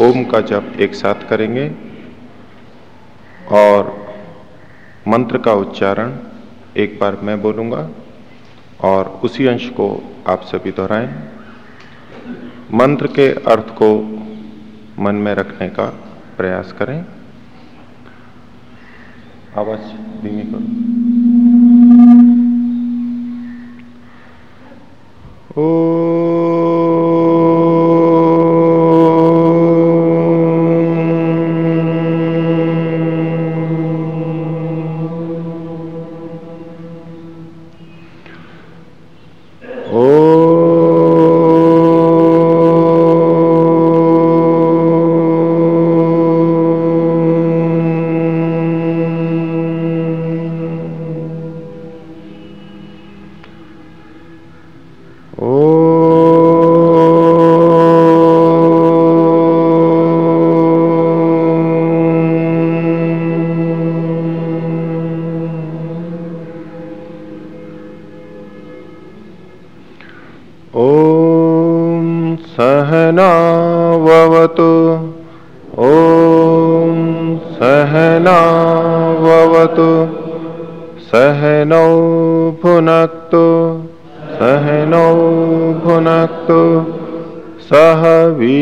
ओम का जप एक साथ करेंगे और मंत्र का उच्चारण एक बार मैं बोलूँगा और उसी अंश को आप सभी दोहराएँ। मंत्र के अर्थ को मन में रखने का प्रयास करें। आवाज़ धीमी करो। ओ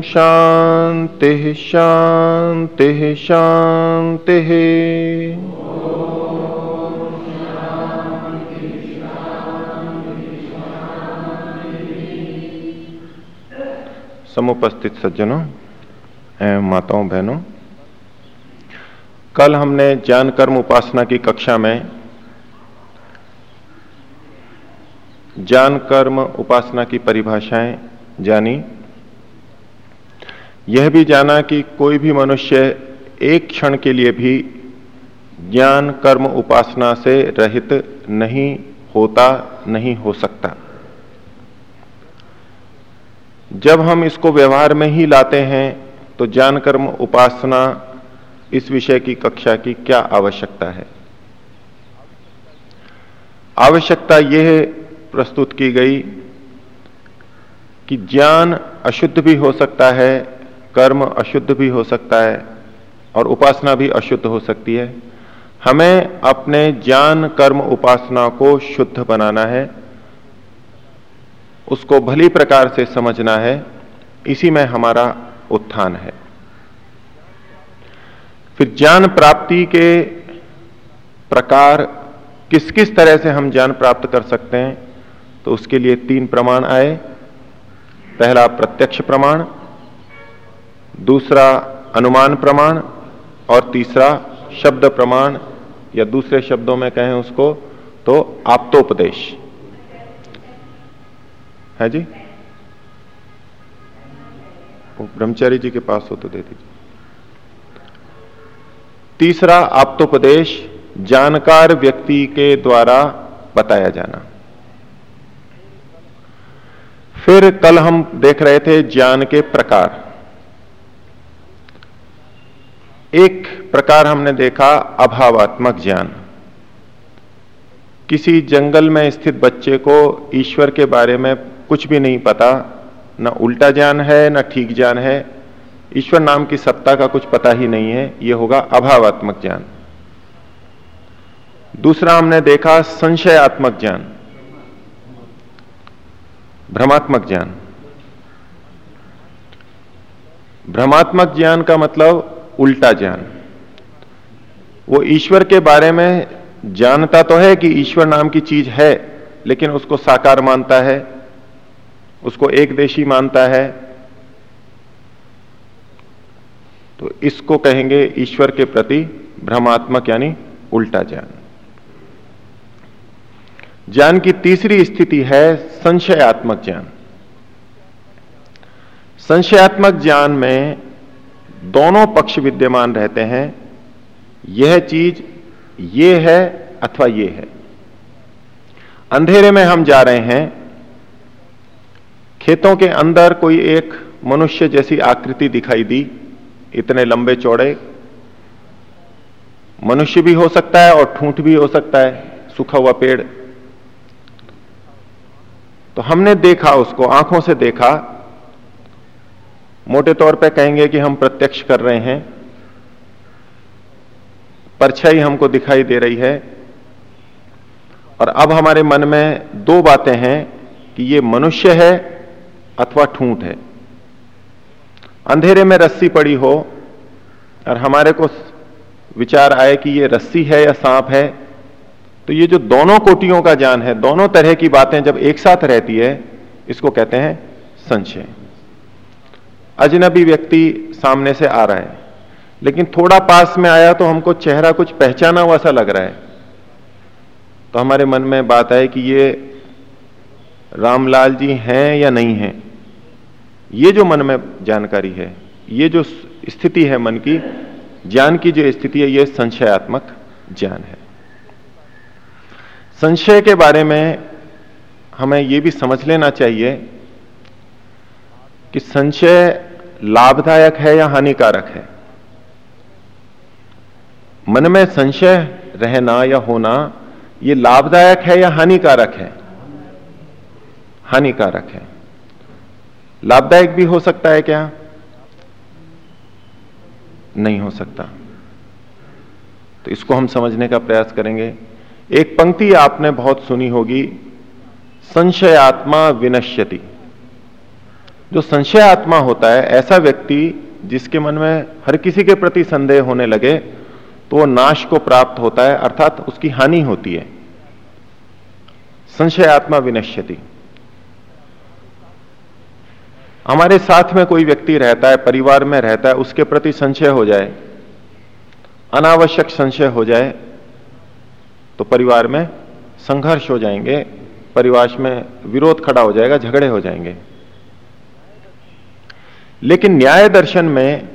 शान्तिः शान्तिः शान्तिः समुपस्थित सज्जनों एवं माताओं, बहनों, कल हमने ज्ञान कर्म उपासना की कक्षा में ज्ञान कर्म उपासना की परिभाषाएँ जानी। यह भी जाना कि कोई भी मनुष्य एक क्षण के लिए भी ज्ञान, कर्म, उपासना से रहित नहीं होता, नहीं हो सकता। जब हम इसको व्यवहार में ही लाते हैं तो ज्ञान, कर्म, उपासना इस विषय की कक्षा की क्या आवश्यकता है? आवश्यकता यह प्रस्तुत की गई कि ज्ञान अशुद्ध भी हो सकता है कर्म अशुद्ध भी हो सकता है और उपासना भी अशुद्ध हो सकती है। हमें अपने ज्ञान कर्म उपासना को शुद्ध बनाना है, उसको भली प्रकार से समझना है, इसी में हमारा उत्थान है। फिर ज्ञान प्राप्ति के प्रकार किस किस तरह से हम ज्ञान प्राप्त कर सकते हैं तो उसके लिए तीन प्रमाण आए। पहला प्रत्यक्ष प्रमाण दूसरा अनुमान प्रमाण और तीसरा शब्द प्रमाण, या दूसरे शब्दों में कहें उसको तो आप्तोपदेश। है जी? वो ब्रह्मचारी जी के पास हो तो दे दीजिए। तीसरा आप्तोपदेश, जानकार व्यक्ति के द्वारा बताया जाना। फिर कल हम देख रहे थे ज्ञान के प्रकार। एक प्रकार हमने देखा, अभावात्मक ज्ञान। किसी जंगल में स्थित बच्चे को ईश्वर के बारे में कुछ भी नहीं पता, न उल्टा ज्ञान है, न ठीक ज्ञान है। ईश्वर नाम की सत्ता का कुछ पता ही नहीं है यह होगा अभावात्मक ज्ञान। दूसरा हमने देखा, संशयात्मक ज्ञान। भ्रमात्मक ज्ञान। भ्रमात्मक ज्ञान का मतलब उल्टा ज्ञान। वो ईश्वर के बारे में जानता तो है कि ईश्वर नाम की चीज़ है, लेकिन उसको साकार मानता है, उसको एक देशी मानता है। तो इसको कहेंगे ईश्वर के प्रति भ्रमात्मक यानी उल्टा ज्ञान। ज्ञान की तीसरी स्थिति है संशयात्मक ज्ञान। संशयात्मक ज्ञान में दोनों पक्ष विद्यमान रहते हैं, यह चीज़ ये है अथवा ये है। अंधेरे में हम जा रहे हैं, खेतों के अंदर कोई एक मनुष्य जैसी आकृति दिखाई दी, इतने लंबे चौड़े। मनुष्य भी हो सकता है और ठूंठ भी हो सकता है, सूखा हुआ पेड़। तो हमने देखा उसको, आँखों से देखा मोटे तौर पे कहेंगे कि हम प्रत्यक्ष कर रहे हैं। परछाई हमको दिखाई दे रही है। और अब हमारे मन में दो बातें हैं कि ये मनुष्य है अथवा ठूंठ है। अंधेरे में रस्सी पड़ी हो और हमारे को विचार आए कि ये रस्सी है या सांप है तो ये जो दोनों कोटियों का ज्ञान है, दोनों तरह की बातें जब एक साथ रहती है, इसको कहते हैं संशय। अजनबी व्यक्ति सामने से आ रहा है। लेकिन थोड़ा पास में आया तो हमको चेहरा कुछ पहचाना हुआ सा लग रहा है। तो हमारे मन में बात है कि ये रामलाल जी हैं या नहीं हैं? ये जो मन में जानकारी है, ये जो स्थिति है मन की, ज्ञान की जो स्थिति है, ये संशयात्मक ज्ञान है। संशय के बारे में हमें यह भी समझ लेना चाहिए कि संशय लाभदायक है या हानिकारक है? मन में संशय रहना या होना यह लाभदायक है या हानिकारक है? हानिकारक है। लाभदायक भी हो सकता है क्या? नहीं हो सकता। तो इसको हम समझने का प्रयास करेंगे। एक पंक्ति आपने बहुत सुनी होगी संशय आत्मा विनश्यति। जो संशय आत्मा होता है, ऐसा व्यक्ति जिसके मन में हर किसी के प्रति संदेह होने लगे तो वो नाश को प्राप्त होता है, अर्थात उसकी हानि होती है। संशय आत्मा विनश्यति। हमारे साथ में कोई व्यक्ति रहता है, परिवार में रहता है, उसके प्रति संशय हो जाए, अनावश्यक संशय हो जाए तो परिवार में संघर्ष हो जाएँगे, परिवार में विरोध खड़ा हो जाएगा, झगड़े हो जाएँगे। लेकिन न्याय दर्शन में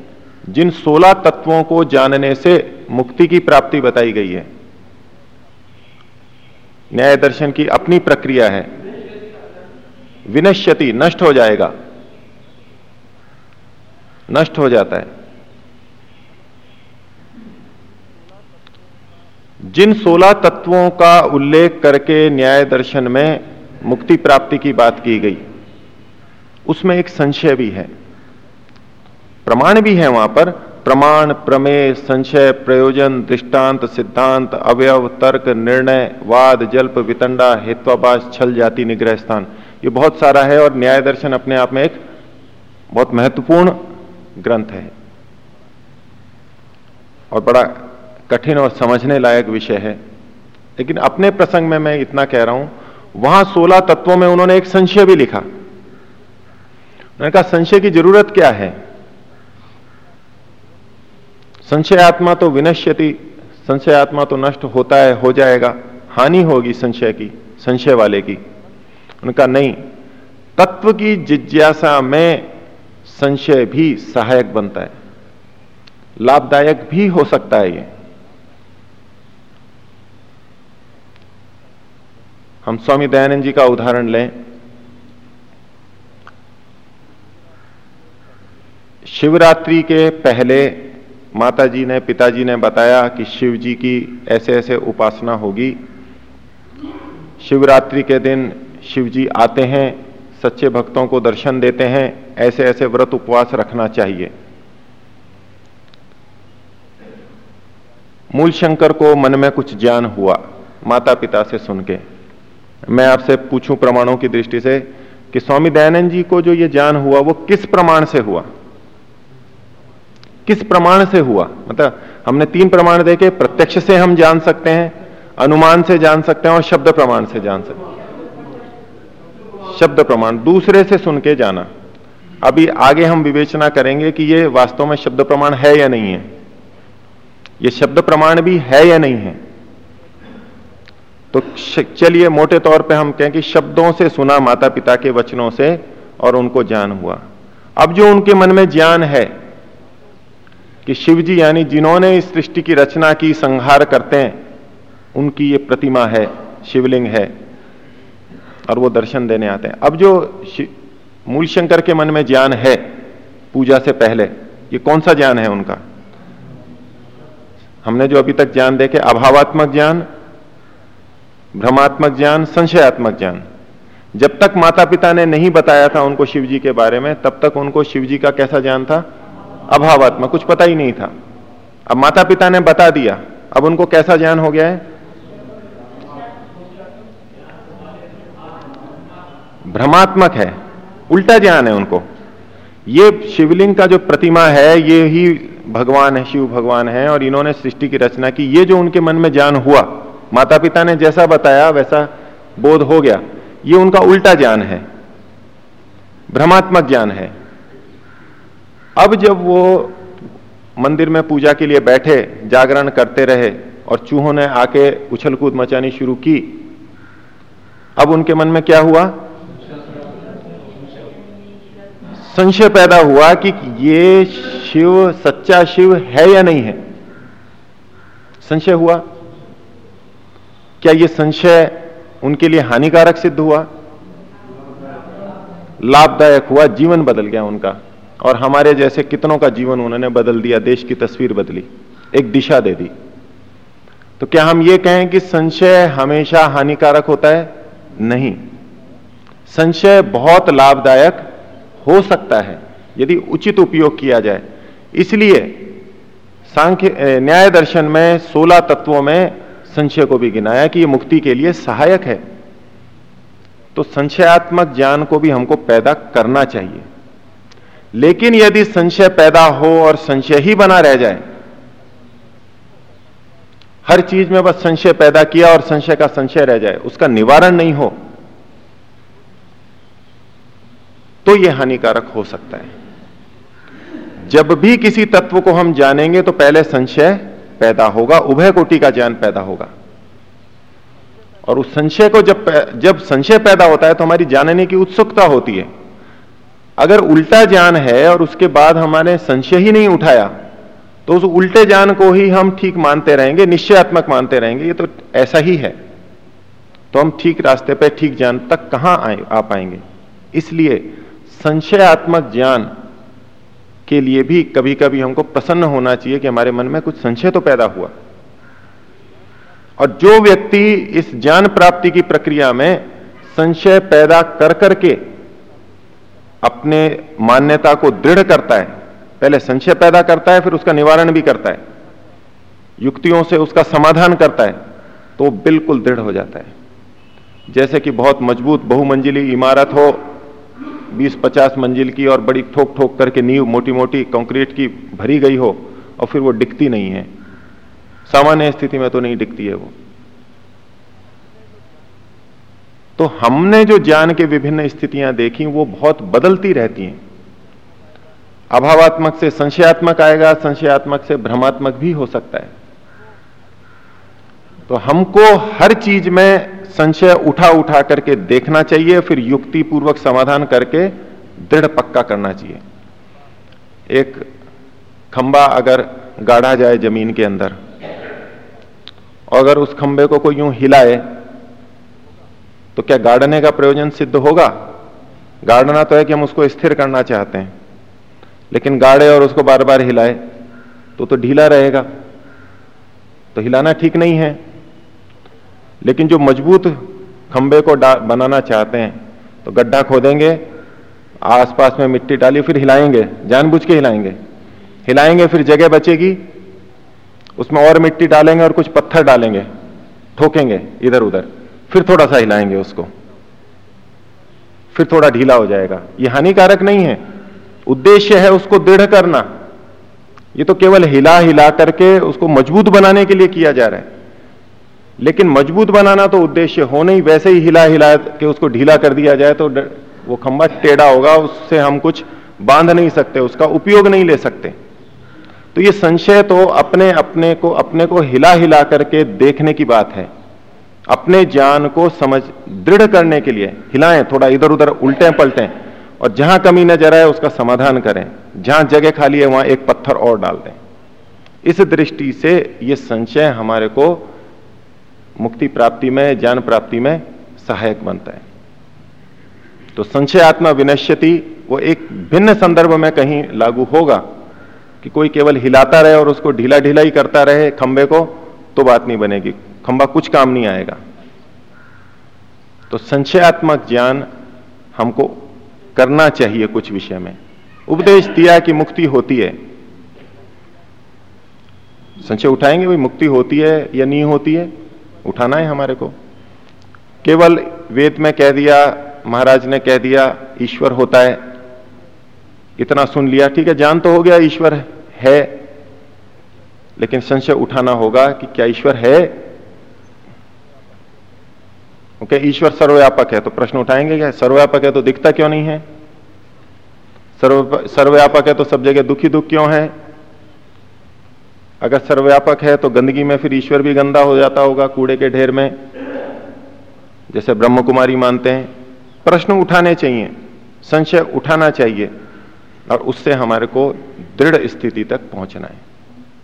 जिन सोलह तत्वों को जानने से मुक्ति की प्राप्ति बताई गई है, न्याय दर्शन की अपनी प्रक्रिया है। विनश्यति, नष्ट हो जाएगा। नष्ट हो जाता है। जिन सोलह तत्वों का उल्लेख करके न्याय दर्शन में मुक्ति प्राप्ति की बात की गई, उसमें एक संशय भी है। प्रमाण भी है वहाँ पर। प्रमाण, प्रमेय, संशय, प्रयोजन, दृष्टांत, सिद्धांत, अवयव, तर्क, निर्णय, वाद, जल्प, वितंडा हेत्वाबास छल, जाति, निग्रह स्थान। ये बहुत सारा है और न्याय दर्शन अपने आप में एक बहुत महत्वपूर्ण ग्रंथ है। और बड़ा कठिन और समझने लायक विषय है। लेकिन अपने प्रसंग में मैं इतना कह रहा हूँ, वहाँ सोलह तत्वों में उन्होंने एक संशय भी लिखा। उन्होंने कहा, संशय की ज़रूरत क्या है? संशय आत्मा तो विनश्यति, संशय आत्मा तो नष्ट होता है, हो जाएगा। हानि होगी संशय की, संशय वाले की। उनका नहीं, तत्व की जिज्ञासा में संशय भी सहायक बनता है। लाभदायक भी हो सकता है ये। हम स्वामी दयानंद जी का उदाहरण लें। शिवरात्रि के पहले माता जी ने, पिताजी ने बताया कि शिव जी की ऐसे ऐसे उपासना होगी। शिवरात्रि के दिन शिव जी आते हैं, सच्चे भक्तों को दर्शन देते हैं ऐसे ऐसे व्रत उपवास रखना चाहिए। मूल शंकर को मन में कुछ ज्ञान हुआ माता पिता से सुन के। मैं आपसे पूछूँ प्रमाणों की दृष्टि से कि स्वामी दयानंद जी को जो ये ज्ञान हुआ, वो किस प्रमाण से हुआ? किस प्रमाण से हुआ? मतलब हमने तीन प्रमाण देखे, प्रत्यक्ष से हम जान सकते हैं, अनुमान से जान सकते हैं और शब्द प्रमाण से जान सकते हैं। शब्द प्रमाण, दूसरे से सुन के जाना। अभी आगे हम विवेचना करेंगे कि ये वास्तव में शब्द प्रमाण है या नहीं है। ये शब्द प्रमाण भी है या नहीं है? तो चलिए मोटे तौर पे हम कहें कि शब्दों से सुना माता पिता के वचनों से और उनको ज्ञान हुआ। अब जो उनके मन में ज्ञान है कि शिव जी यानी जिन्होंने इस सृष्टि की रचना की, संहार करते हैं, उनकी ये प्रतिमा है, शिवलिंग है, और वो दर्शन देने आते हैं। अब जो मूल शंकर के मन में ज्ञान है, पूजा से पहले, ये कौन सा ज्ञान है उनका? हमने जो अभी तक ज्ञान देखे, अभावात्मक ज्ञान, भ्रमात्मक ज्ञान, संशयात्मक ज्ञान। जब तक माता पिता ने नहीं बताया था उनको शिव जी के बारे में, तब तक उनको शिव जी का कैसा ज्ञान था? अभावात्मक कुछ पता ही नहीं था। अब माता पिता ने बता दिया। अब उनको कैसा ज्ञान हो गया है? भ्रमात्मक है। उल्टा ज्ञान है उनको। ये शिवलिंग का जो प्रतिमा है, ये ही भगवान है, शिव भगवान है, और इन्होंने सृष्टि की रचना की। ये जो उनके मन में ज्ञान हुआ माता पिता ने जैसा बताया, वैसा बोध हो गया। ये उनका उल्टा ज्ञान है। भ्रमात्मक ज्ञान है। अब जब वो मंदिर में पूजा के लिए बैठे, जागरण करते रहे और चूहों ने आके उछल कूद मचानी शुरू की, अब उनके मन में क्या हुआ? संशय पैदा हुआ कि ये शिव, सच्चा शिव है या नहीं है। संशय हुआ। क्या ये संशय उनके लिए हानिकारक सिद्ध हुआ? लाभदायक हुआ, जीवन बदल गया उनका। और हमारे जैसे कितनों का जीवन उन्होंने बदल दिया, देश की तस्वीर बदली, एक दिशा दे दी। तो क्या हम ये कहें कि संशय हमेशा हानिकारक होता है? नहीं। संशय बहुत लाभदायक हो सकता है, यदि उचित उपयोग किया जाए। इसलिए सांख्य न्याय दर्शन में सोलह तत्वों में संशय को भी गिनाया कि यह मुक्ति के लिए सहायक है। तो संशयात्मक ज्ञान को भी हमको पैदा करना चाहिए। लेकिन यदि संशय पैदा हो और संशय ही बना रह जाए, हर चीज़ में बस संशय पैदा किया और संशय का संशय रह जाए, उसका निवारण नहीं हो तो यह हानिकारक हो सकता है। जब भी किसी तत्व को हम जानेंगे तो पहले संशय पैदा होगा, उभय कोटि का ज्ञान पैदा होगा। और उस संशय को जब जब संशय पैदा होता है तो हमारी जानने की उत्सुकता होती है। अगर उल्टा ज्ञान है और उसके बाद हमारे संशय ही नहीं उठाया तो उस उल्टे ज्ञान को ही हम ठीक मानते रहेंगे, निश्चयात्मक मानते रहेंगे, ये तो ऐसा ही है। तो हम ठीक रास्ते पर ठीक ज्ञान तक कहाँ आए, आ पाएँगे? इसलिए संशयात्मक ज्ञान के लिए भी कभी कभी हमको प्रसन्न होना चाहिए कि हमारे मन में कुछ संशय तो पैदा हुआ। और जो व्यक्ति इस ज्ञान प्राप्ति की प्रक्रिया में संशय पैदा कर करके अपने मान्यता को दृढ़ करता है, पहले संशय पैदा करता है, फिर उसका निवारण भी करता है। युक्तियों से उसका समाधान करता है तो बिल्कुल दृढ़ हो जाता है। जैसे कि बहुत मज़बूत बहुमंजिली इमारत हो 20-50 मंजिल की और बड़ी ठोक ठोक करके नींव मोटी मोटी कंक्रीट की भरी गई हो, और फिर वो डिकती नहीं है। सामान्य स्थिति में तो नहीं डिकती है वो। तो हमने जो ज्ञान के विभिन्न स्थितियाँ देखी, वो बहुत बदलती रहती हैं। अभावात्मक से संशयात्मक आएगा, संशयात्मक से भ्रमात्मक भी हो सकता है। तो हमको हर चीज़ में संशय उठा उठा करके देखना चाहिए, फिर युक्ति पूर्वक समाधान करके दृढ़ पक्का करना चाहिए। एक खंबा अगर गाढ़ा जाए ज़मीन के अंदर, और अगर उस खंबे को कोई यूँ हिलाए तो क्या गाड़ने का प्रयोजन सिद्ध होगा? गाड़ना तो है कि हम उसको स्थिर करना चाहते हैं। लेकिन गाड़े और उसको बार बार हिलाए तो तो ढीला रहेगा। तो हिलाना ठीक नहीं है। लेकिन जो मज़बूत खंबे को बनाना चाहते हैं तो गड्ढा खोदेंगे, आसपास में मिट्टी डाली, फिर हिलाएँगे, जानबूझ के हिलाएँगे। हिलाएँगे, फिर जगह बचेगी। उसमें और मिट्टी डालेंगे और कुछ पत्थर डालेंगे, ठोकेंगे इधर उधर फिर थोड़ा सा हिलाएँगे उसको। फिर थोड़ा ढीला हो जाएगा। यह हानिकारक नहीं है। उद्देश्य है उसको दृढ़ करना। ये तो केवल हिला हिला करके उसको मज़बूत बनाने के लिए किया जा रहा है। लेकिन मज़बूत बनाना तो उद्देश्य हो नहीं, वैसे ही हिला हिला के उसको ढीला कर दिया जाए तो वो खंबा टेढ़ा होगा, उससे हम कुछ बाँध नहीं सकते, उसका उपयोग नहीं ले सकते। तो ये संशय तो अपने अपने को अपने को हिला हिला करके देखने की बात है। अपने ज्ञान को समझ, दृढ़ करने के लिए हिलाएँ, थोड़ा इधर उधर उल्टे पलटें, और जहाँ कमी नज़र आए उसका समाधान करें। जहाँ जगह खाली है, वहाँ एक पत्थर और डाल दें। इस दृष्टि से यह संशय हमारे को मुक्ति प्राप्ति में, ज्ञान प्राप्ति में सहायक बनता है। तो संशय आत्मा विनश्यति, वो एक भिन्न संदर्भ में कहीं लागू होगा कि कोई केवल हिलाता रहे और उसको ढीला ढीला ही करता रहे खंबे को तो बात नहीं बनेगी। खंबा कुछ काम नहीं आएगा। तो संशयात्मक ज्ञान हमको करना चाहिए कुछ विषय में। उपदेश दिया कि मुक्ति होती है। संशय उठाएँगे, भाई, मुक्ति होती है या नहीं होती है? उठाना है हमारे को। केवल वेद में कह दिया, महाराज ने कह दिया, ईश्वर होता है। इतना सुन लिया, ठीक है जान तो हो गया, ईश्वर है। लेकिन संशय उठाना होगा कि क्या ईश्वर है? ओके, ईश्वर सर्वव्यापक है तो प्रश्न उठाएँगे क्या? सर्वव्यापक है तो दिखता क्यों नहीं है? सर्व, सर्वव्यापक है तो सब जगह दुखी दुख क्यों है? अगर सर्वव्यापक है तो गंदगी में फिर ईश्वर भी गंदा हो जाता होगा कूड़े के ढेर में, जैसे ब्रह्म कुमारी मानते हैं। प्रश्न उठाने चाहिए, संशय उठाना चाहिए, और उससे हमारे को दृढ़ स्थिति तक पहुँचना है।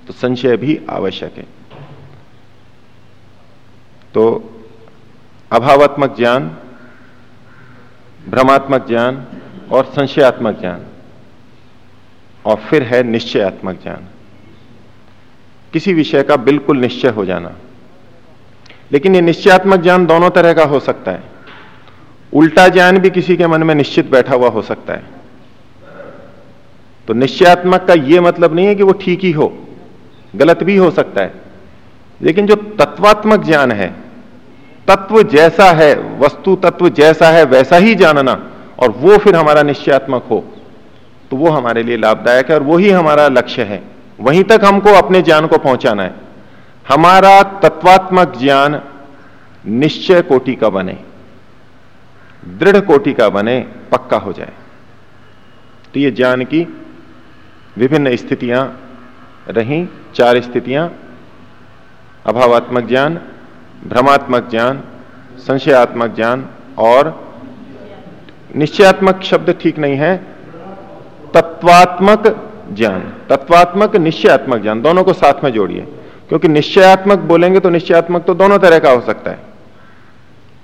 तो संशय भी आवश्यक है। तो अभावात्मक ज्ञान, भ्रमात्मक ज्ञान और संशयात्मक ज्ञान। और फिर है निश्चयात्मक ज्ञान। किसी विषय का बिल्कुल निश्चय हो जाना। लेकिन ये निश्चयात्मक ज्ञान दोनों तरह का हो सकता है। उल्टा ज्ञान भी किसी के मन में निश्चित बैठा हुआ हो सकता है। तो निश्चयात्मक का यह मतलब नहीं है कि वो ठीक ही हो। गलत भी हो सकता है। लेकिन जो तत्वात्मक ज्ञान है तत्व जैसा है, वस्तु तत्व जैसा है, वैसा ही जानना और वो फिर हमारा निश्चयात्मक हो तो वो हमारे लिए लाभदायक है और वही हमारा लक्ष्य है। वहीं तक हमको अपने ज्ञान को पहुंचाना है। हमारा तत्वात्मक ज्ञान निश्चय कोटि का बने, दृढ़ कोटि का बने, पक्का हो जाए। तो ये ज्ञान की विभिन्न स्थितियाँ रही, चार स्थितियाँ, अभावात्मक ज्ञान भ्रमात्मक ज्ञान, संशयात्मक ज्ञान और निश्चयात्मक शब्द ठीक नहीं है, तत्वात्मक ज्ञान, तत्वात्मक निश्चयात्मक ज्ञान, दोनों को साथ में जोड़िए। क्योंकि निश्चयात्मक बोलेंगे तो निश्चयात्मक तो दोनों तरह का हो सकता है।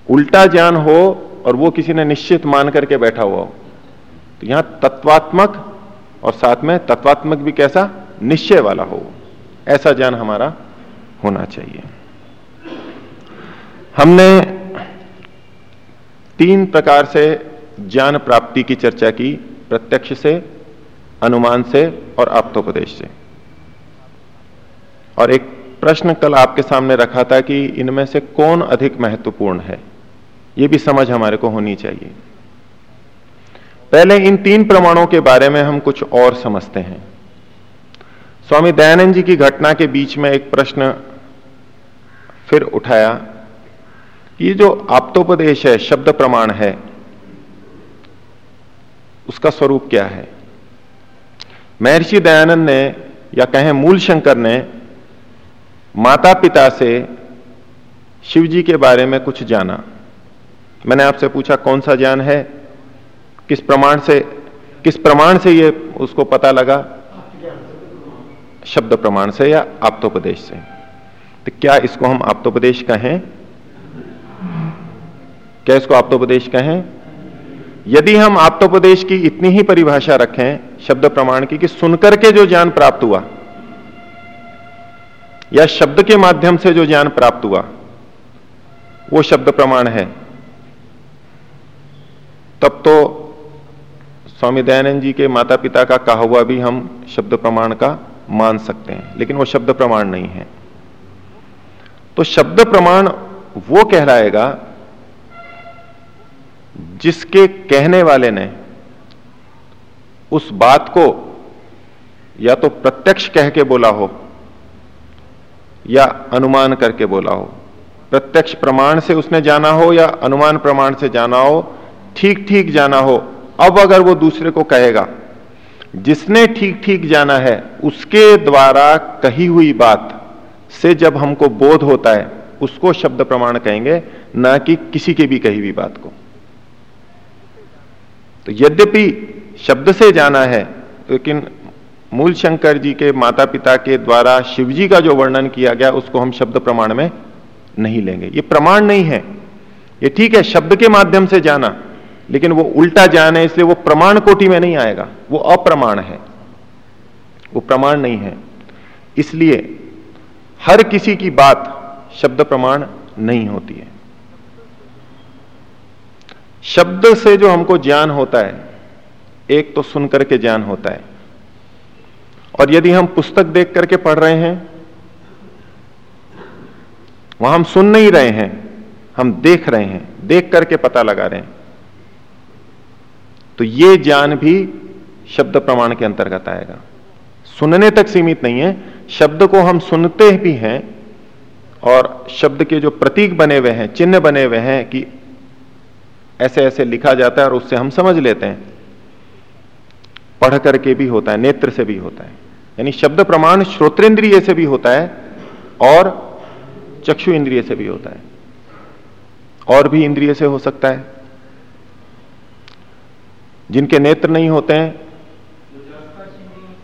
उल्टा ज्ञान हो और वो किसी ने निश्चित मान करके बैठा हुआ हो। तो यहाँ तत्वात्मक और साथ में तत्वात्मक भी कैसा? निश्चय वाला हो। ऐसा ज्ञान हमारा होना चाहिए। हमने तीन प्रकार से ज्ञान प्राप्ति की चर्चा की, प्रत्यक्ष से, अनुमान से और आप्तोपदेश से। और एक प्रश्न कल आपके सामने रखा था कि इनमें से कौन अधिक महत्वपूर्ण है? यह भी समझ हमारे को होनी चाहिए। पहले इन तीन प्रमाणों के बारे में हम कुछ और समझते हैं। स्वामी दयानंद जी की घटना के बीच में एक प्रश्न फिर उठाया। ये जो आप्तोपदेश है, शब्द प्रमाण है, उसका स्वरूप क्या है? महर्षि दयानंद ने या कहें मूल शंकर ने माता पिता से शिव जी के बारे में कुछ जाना। मैंने आपसे पूछा, कौन सा ज्ञान है? किस प्रमाण से, किस प्रमाण से ये उसको पता लगा? शब्द प्रमाण से या आप्तोपदेश से? तो क्या इसको हम आप्तोपदेश कहें? क्या इसको आप्तोपदेश कहें? यदि हम आप्तोपदेश की इतनी ही परिभाषा रखें, शब्द प्रमाण की, कि सुनकर के जो ज्ञान प्राप्त हुआ, या शब्द के माध्यम से जो ज्ञान प्राप्त हुआ, वो शब्द प्रमाण है। तब तो स्वामी दयानंद जी के माता पिता का कहा हुआ भी हम शब्द प्रमाण का मान सकते हैं, लेकिन वो शब्द प्रमाण नहीं है। तो शब्द प्रमाण वो कहलाएगा जिसके कहने वाले ने उस बात को या तो प्रत्यक्ष कह के बोला हो या अनुमान करके बोला हो। प्रत्यक्ष प्रमाण से उसने जाना हो या अनुमान प्रमाण से जाना हो ठीक ठीक जाना हो, अब अगर वो दूसरे को कहेगा, जिसने ठीक ठीक जाना है, उसके द्वारा कही हुई बात से जब हमको बोध होता है, उसको शब्द प्रमाण कहेंगे, ना कि किसी के भी कही हुई बात को। तो यद्यपि शब्द से जाना है, लेकिन मूल शंकर जी के माता पिता के द्वारा शिव जी का जो वर्णन किया गया, उसको हम शब्द प्रमाण में नहीं लेंगे। ये प्रमाण नहीं है। ये ठीक है, शब्द के माध्यम से जाना, लेकिन वो उल्टा ज्ञान है इसलिए वो प्रमाण कोटि में नहीं आएगा। वो अप्रमाण है। वो प्रमाण नहीं है। इसलिए हर किसी की बात शब्द प्रमाण नहीं होती है। शब्द से जो हमको ज्ञान होता है, एक तो सुन करके ज्ञान होता है। और यदि हम पुस्तक देख करके पढ़ रहे हैं, वहाँ हम सुन नहीं रहे हैं, हम देख रहे हैं, देख करके पता लगा रहे हैं तो ये ज्ञान भी शब्द प्रमाण के अंतर्गत आएगा। सुनने तक सीमित नहीं है, शब्द को हम सुनते भी हैं, और शब्द के जो प्रतीक बने हुए हैं, चिन्ह बने हुए हैं कि ऐसे ऐसे लिखा जाता है और उससे हम समझ लेते हैं। पढ़ करके भी होता है, नेत्र से भी होता है। यानी शब्द प्रमाण श्रोतेंद्रिय से भी होता है और चक्षु इंद्रिय से भी होता है। और भी इंद्रिय से हो सकता है। जिनके नेत्र नहीं होते हैं,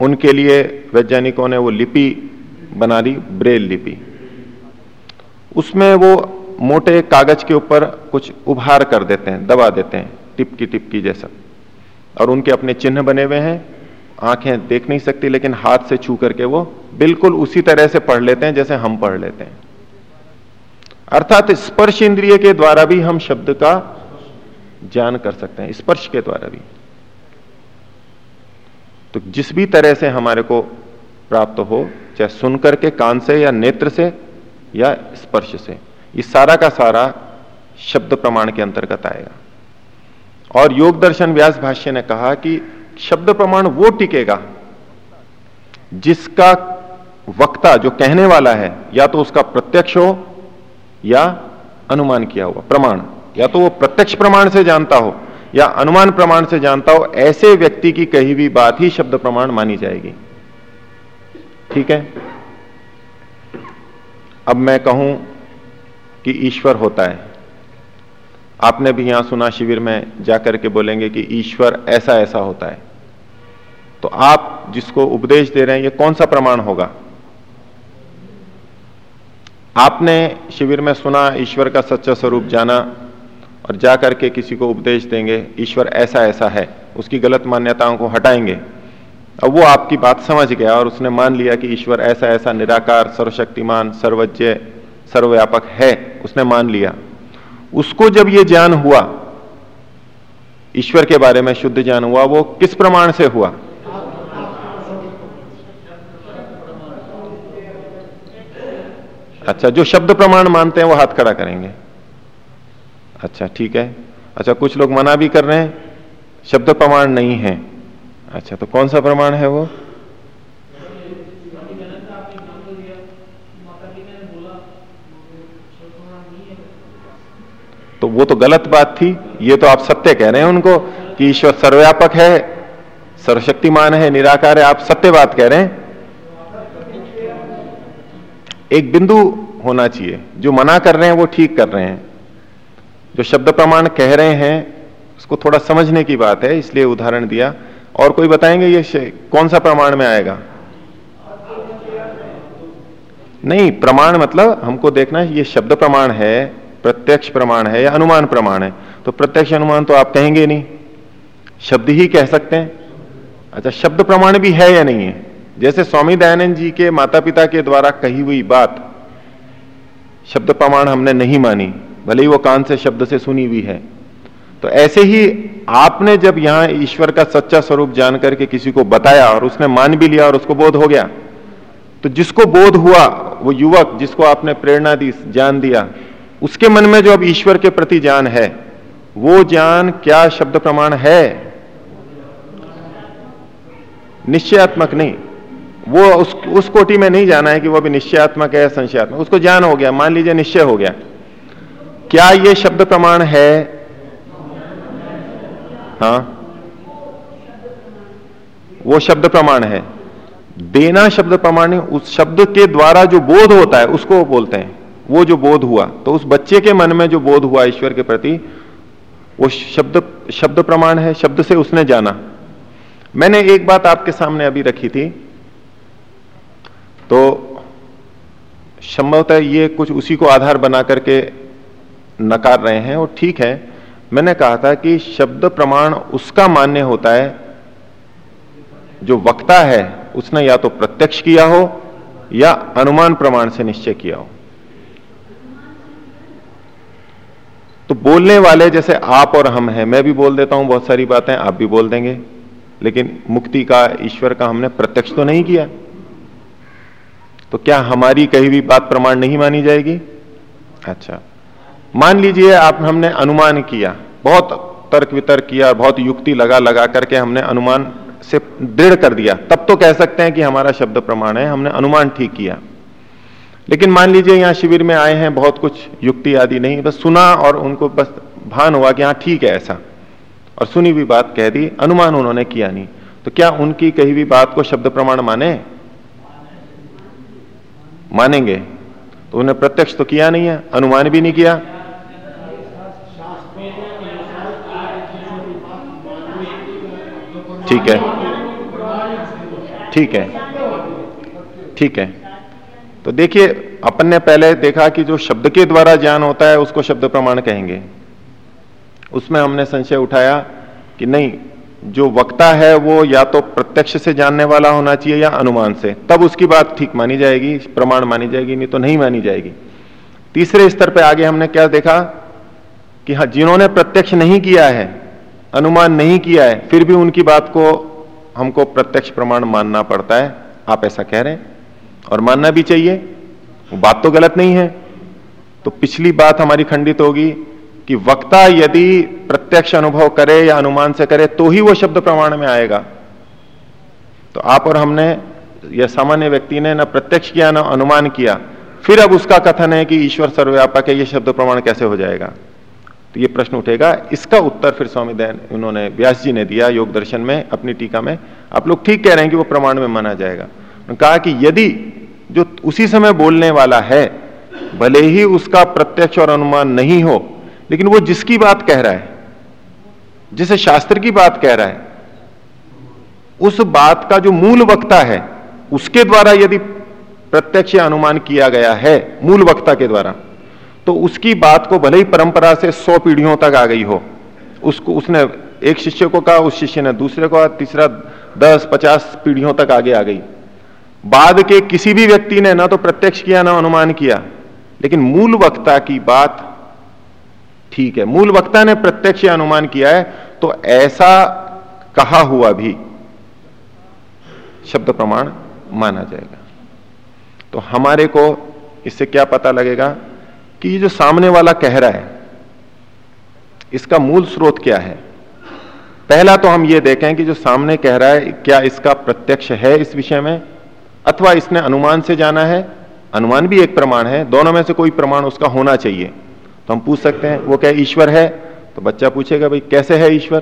उनके लिए वैज्ञानिकों ने वो लिपि बना ली ब्रेल लिपि। उसमें वो मोटे कागज़ के ऊपर कुछ उभार कर देते हैं, दबा देते हैं, टिपकी टिपकी जैसा। और उनके अपने चिन्ह बने हुए हैं। आँखें देख नहीं सकती, लेकिन हाथ से छू करके वो बिल्कुल उसी तरह से पढ़ लेते हैं, जैसे हम पढ़ लेते हैं। अर्थात स्पर्श इंद्रिय के द्वारा भी हम शब्द का ज्ञान कर सकते हैं, स्पर्श के द्वारा भी। तो जिस भी तरह से हमारे को प्राप्त हो, चाहे सुन करके कान से या नेत्र से या स्पर्श से ये सारा का सारा शब्द प्रमाण के अंतर्गत आएगा। और योग दर्शन व्यास भाष्य ने कहा कि शब्द प्रमाण वो टिकेगा जिसका वक्ता जो कहने वाला है, या तो उसका प्रत्यक्ष हो या अनुमान किया हुआ प्रमाण। या तो वो प्रत्यक्ष प्रमाण से जानता हो या अनुमान प्रमाण से जानता हो, ऐसे व्यक्ति की कही हुई बात ही शब्द प्रमाण मानी जाएगी। ठीक है? अब मैं कहूँ कि ईश्वर होता है। आपने भी यहाँ सुना शिविर में जाकर के बोलेंगे कि ईश्वर ऐसा ऐसा होता है। तो आप जिसको उपदेश दे रहे हैं, ये कौन सा प्रमाण होगा? आपने शिविर में सुना ईश्वर का सच्चा स्वरूप जाना और जाकर के किसी को उपदेश देंगे, ईश्वर ऐसा ऐसा है, उसकी गलत मान्यताओं को हटाएँगे। अब वो आपकी बात समझ गया और उसने मान लिया कि ईश्वर ऐसा ऐसा निराकार, सर्वशक्तिमान, सर्वज्ञ सर्वव्यापक है, उसने मान लिया। उसको जब ये ज्ञान हुआ, ईश्वर के बारे में शुद्ध ज्ञान हुआ, वो किस प्रमाण से हुआ? अच्छा जो शब्द प्रमाण मानते हैं, वो हाथ खड़ा करेंगे। अच्छा ठीक है। अच्छा कुछ लोग मना भी कर रहे हैं, शब्द प्रमाण नहीं है। अच्छा तो कौन सा प्रमाण है वो? तो वो तो गलत बात थी। ये तो आप सत्य कह रहे हैं उनको कि ईश्वर सर्वव्यापक है, सर्वशक्तिमान है, निराकार है। आप सत्य बात कह रहे हैं। एक बिंदु होना चाहिए। जो मना कर रहे हैं, वो ठीक कर रहे हैं। जो शब्द प्रमाण कह रहे हैं, उसको थोड़ा समझने की बात है, इसलिए उदाहरण दिया। और कोई बताएँगे ये कौन सा प्रमाण में आएगा? नहीं, प्रमाण मतलब हमको देखना ये शब्द प्रमाण है। प्रत्यक्ष प्रमाण है या अनुमान प्रमाण है? तो प्रत्यक्ष अनुमान तो आप कहेंगे नहीं। शब्द ही कह सकते हैं। अच्छा शब्द प्रमाण भी है या नहीं है? जैसे स्वामी दयानंद जी के माता पिता के द्वारा कही हुई बात, शब्द प्रमाण हमने नहीं मानी, भले ही वो कान से शब्द से सुनी हुई है। तो ऐसे ही आपने जब यहाँ ईश्वर का सच्चा स्वरूप जान करके किसी को बताया और उसने मान भी लिया और उसको बोध हो गया तो जिसको बोध हुआ, वो युवक जिसको आपने प्रेरणा दी, ज्ञान दिया उसके मन में जो अब ईश्वर के प्रति ज्ञान है, वो ज्ञान क्या शब्द प्रमाण है? निश्चयात्मक नहीं। वो उस उस कोटि में नहीं जाना है कि वो अभी निश्चयात्मक है संशयात्मक। उसको ज्ञान हो गया, मान लीजिए निश्चय हो गया। क्या ये शब्द प्रमाण है? हाँ। वो शब्द प्रमाण है। देना शब्द प्रमाण उस शब्द के द्वारा जो बोध होता है, उसको बोलते हैं। वो जो बोध हुआ तो उस बच्चे के मन में जो बोध हुआ ईश्वर के प्रति, वो शब्द शब्द प्रमाण है, शब्द से उसने जाना। मैंने एक बात आपके सामने अभी रखी थी तो संभवतः ये कुछ उसी को आधार बना करके नकार रहे हैं, और ठीक है, मैंने कहा था कि शब्द प्रमाण उसका मान्य होता है, जो वक्ता है, उसने या तो प्रत्यक्ष किया हो, या अनुमान प्रमाण से निश्चय किया हो। तो बोलने वाले जैसे आप और हम हैं, मैं भी बोल देता हूँ, बहुत सारी बातें आप भी बोल देंगे, लेकिन मुक्ति का ईश्वर का हमने प्रत्यक्ष तो नहीं किया। तो क्या हमारी कही भी बात प्रमाण नहीं मानी जाएगी? अच्छा मान लीजिए आप, हमने अनुमान किया, बहुत तर्क वितर्क किया, बहुत युक्ति लगा लगा करके हमने अनुमान से दृढ़ कर दिया। तब तो कह सकते हैं कि हमारा शब्द प्रमाण है, हमने अनुमान ठीक किया। लेकिन मान लीजिए यहाँ शिविर में आए हैं, बहुत कुछ युक्ति आदि नहीं, बस सुना और उनको बस भान हुआ कि हाँ ठीक है ऐसा। और सुनी हुई बात कह दी, अनुमान उन्होंने किया नहीं। तो क्या उनकी कही हुई बात को शब्द प्रमाण माने? मानेंगे। तो उन्हें प्रत्यक्ष तो किया नहीं है, अनुमान भी नहीं किया। ठीक है। ठीक है। ठीक है। तो देखिए, अपन ने पहले देखा कि जो शब्द के द्वारा ज्ञान होता है, उसको शब्द प्रमाण कहेंगे। उसमें हमने संशय उठाया कि नहीं, जो वक्ता है, वो या तो प्रत्यक्ष से जानने वाला होना चाहिए या अनुमान से। तब उसकी बात ठीक मानी जाएगी, प्रमाण मानी जाएगी, नहीं तो नहीं मानी जाएगी। तीसरे स्तर पर आगे हमने क्या देखा कि हाँ जिन्होंने प्रत्यक्ष नहीं किया है, अनुमान नहीं किया है, फिर भी उनकी बात को हमको प्रत्यक्ष प्रमाण मानना पड़ता है। आप ऐसा कह रहे हैं? और मानना भी चाहिए, वो बात तो गलत नहीं है। तो पिछली बात हमारी खंडित होगी कि वक्ता यदि प्रत्यक्ष अनुभव करे या अनुमान से करे तो ही वो शब्द प्रमाण में आएगा। तो आप और हमने, या सामान्य व्यक्ति ने ना प्रत्यक्ष किया, ना अनुमान किया, फिर अब उसका कथन है कि ईश्वर सर्वव्यापक है, ये शब्द प्रमाण कैसे हो जाएगा? तो ये प्रश्न उठेगा। इसका उत्तर फिर स्वामी दयान, उन्होंने, व्यास जी ने दिया योग दर्शन में, अपनी टीका में। आप लोग ठीक कह रहे हैं कि वो प्रमाण में माना जाएगा। कहा कि यदि जो उसी समय बोलने वाला है, भले ही उसका प्रत्यक्ष और अनुमान नहीं हो, लेकिन वो जिसकी बात कह रहा है, जिसे शास्त्र की बात कह रहा है, उस बात का जो मूल वक्ता है, उसके द्वारा यदि प्रत्यक्ष अनुमान किया गया है, मूल वक्ता के द्वारा तो उसकी बात को भले ही परंपरा से सौ पीढ़ियों तक आ गई हो, उसको, उसने एक शिष्य को कहा, उस शिष्य ने दूसरे को कहा, तीसरा दस, पचास पीढ़ियों तक आगे आ गई। बाद के किसी भी व्यक्ति ने ना तो प्रत्यक्ष किया, ना अनुमान किया। लेकिन मूल वक्ता की बात ठीक है। मूल वक्ता ने प्रत्यक्ष या अनुमान किया है तो ऐसा कहा हुआ भी शब्द प्रमाण माना जाएगा। तो हमारे को इससे क्या पता लगेगा कि ये जो सामने वाला कह रहा है, इसका मूल स्रोत क्या है? पहला तो हम ये देखें कि जो सामने कह रहा है, क्या इसका प्रत्यक्ष है इस विषय में? अथवा इसने अनुमान से जाना है, अनुमान भी एक प्रमाण है, दोनों में से कोई प्रमाण उसका होना चाहिए। तो हम पूछ सकते हैं, वो क्या ईश्वर है? तो बच्चा पूछेगा, भाई, कैसे है ईश्वर?